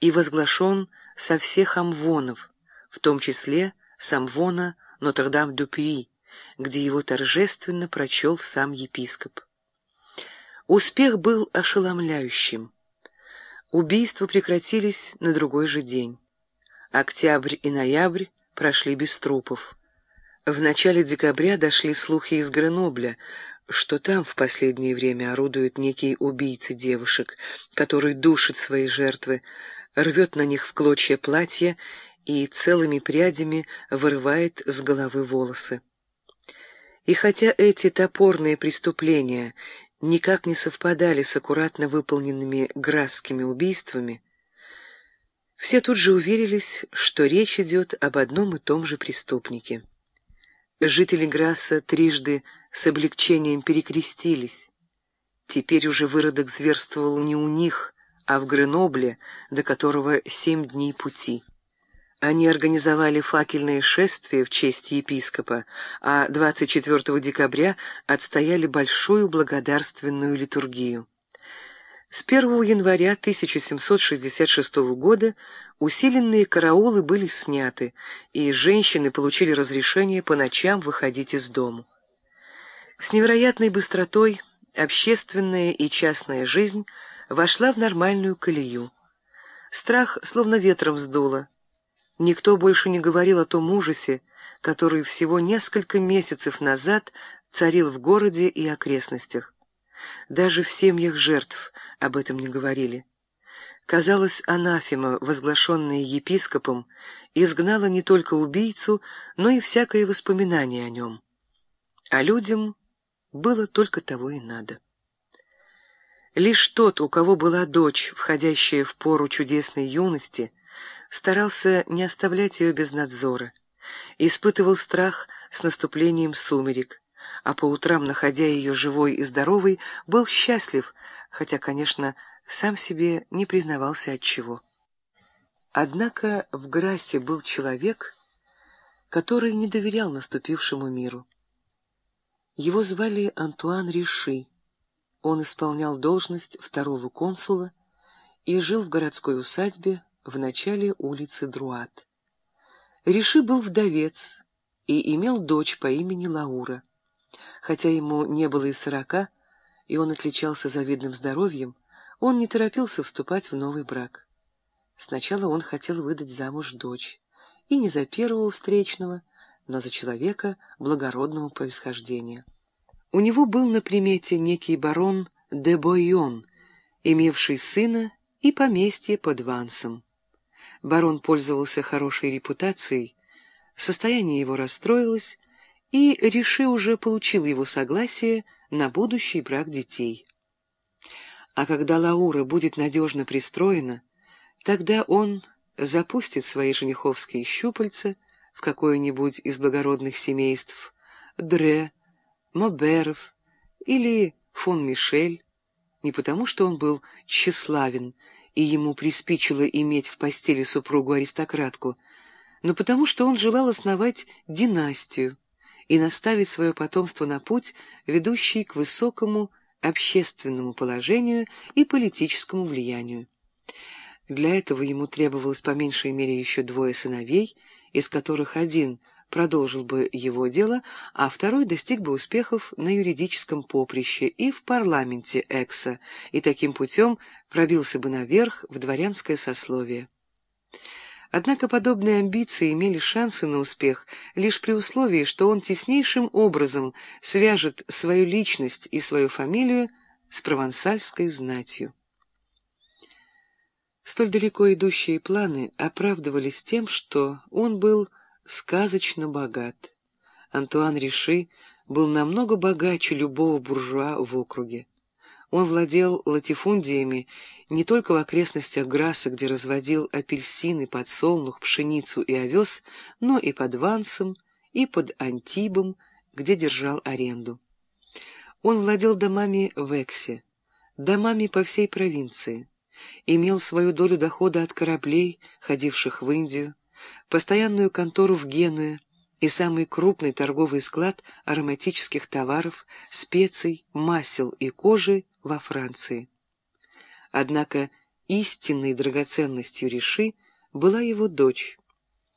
и возглашен со всех амвонов, в том числе с амвона Нотр-Дам-дю-Пюи, где его торжественно прочел сам епископ. Успех был ошеломляющим. Убийства прекратились на другой же день. Октябрь и ноябрь прошли без трупов. В начале декабря дошли слухи из Гренобля, что там в последнее время орудует некий убийца девушек, который душит свои жертвы, рвет на них в клочья платья и целыми прядями вырывает с головы волосы. И хотя эти топорные преступления никак не совпадали с аккуратно выполненными грасскими убийствами, все тут же уверились, что речь идет об одном и том же преступнике. Жители Грасса трижды с облегчением перекрестились. Теперь уже выродок зверствовал не у них, а в Гренобле, до которого семь дней пути. Они организовали факельное шествие в честь епископа, а 24 декабря отстояли большую благодарственную литургию. С 1 января 1766 года усиленные караулы были сняты, и женщины получили разрешение по ночам выходить из дому. С невероятной быстротой общественная и частная жизнь вошла в нормальную колею. Страх словно ветром сдуло. Никто больше не говорил о том ужасе, который всего несколько месяцев назад царил в городе и окрестностях. Даже в семьях жертв об этом не говорили. Казалось, анафема, возглашенная епископом, изгнала не только убийцу, но и всякое воспоминание о нем. А людям было только того и надо. Лишь тот, у кого была дочь, входящая в пору чудесной юности, старался не оставлять ее без надзора, испытывал страх с наступлением сумерек, а по утрам, находя ее живой и здоровой, был счастлив, хотя, конечно, сам себе не признавался от чего. Однако в Грассе был человек, который не доверял наступившему миру. Его звали Антуан Риши. Он исполнял должность второго консула и жил в городской усадьбе в начале улицы Друат. Риши был вдовец и имел дочь по имени Лаура. Хотя ему не было и сорока, и он отличался завидным здоровьем, он не торопился вступать в новый брак. Сначала он хотел выдать замуж дочь, и не за первого встречного, но за человека благородного происхождения. У него был на примете некий барон де Бойон, имевший сына и поместье под Вансом. Барон пользовался хорошей репутацией, состояние его расстроилось, и Риши уже получил его согласие на будущий брак детей. А когда Лаура будет надежно пристроена, тогда он запустит свои жениховские щупальца в какое-нибудь из благородных семейств Дре, Моберов или фон Мишель, не потому что он был тщеславен и ему приспичило иметь в постели супругу-аристократку, но потому что он желал основать династию и наставить свое потомство на путь, ведущий к высокому общественному положению и политическому влиянию. Для этого ему требовалось по меньшей мере еще двое сыновей, из которых один — продолжил бы его дело, а второй достиг бы успехов на юридическом поприще и в парламенте Экса, и таким путем пробился бы наверх в дворянское сословие. Однако подобные амбиции имели шансы на успех лишь при условии, что он теснейшим образом свяжет свою личность и свою фамилию с провансальской знатью. Столь далеко идущие планы оправдывались тем, что он был сказочно богат. Антуан Риши был намного богаче любого буржуа в округе. Он владел латифундиями не только в окрестностях Грасса, где разводил апельсины, подсолнух, пшеницу и овес, но и под Вансом, и под Антибом, где держал аренду. Он владел домами в Эксе, домами по всей провинции, имел свою долю дохода от кораблей, ходивших в Индию, постоянную контору в Генуе и самый крупный торговый склад ароматических товаров, специй, масел и кожи во Франции. Однако истинной драгоценностью Риши была его дочь,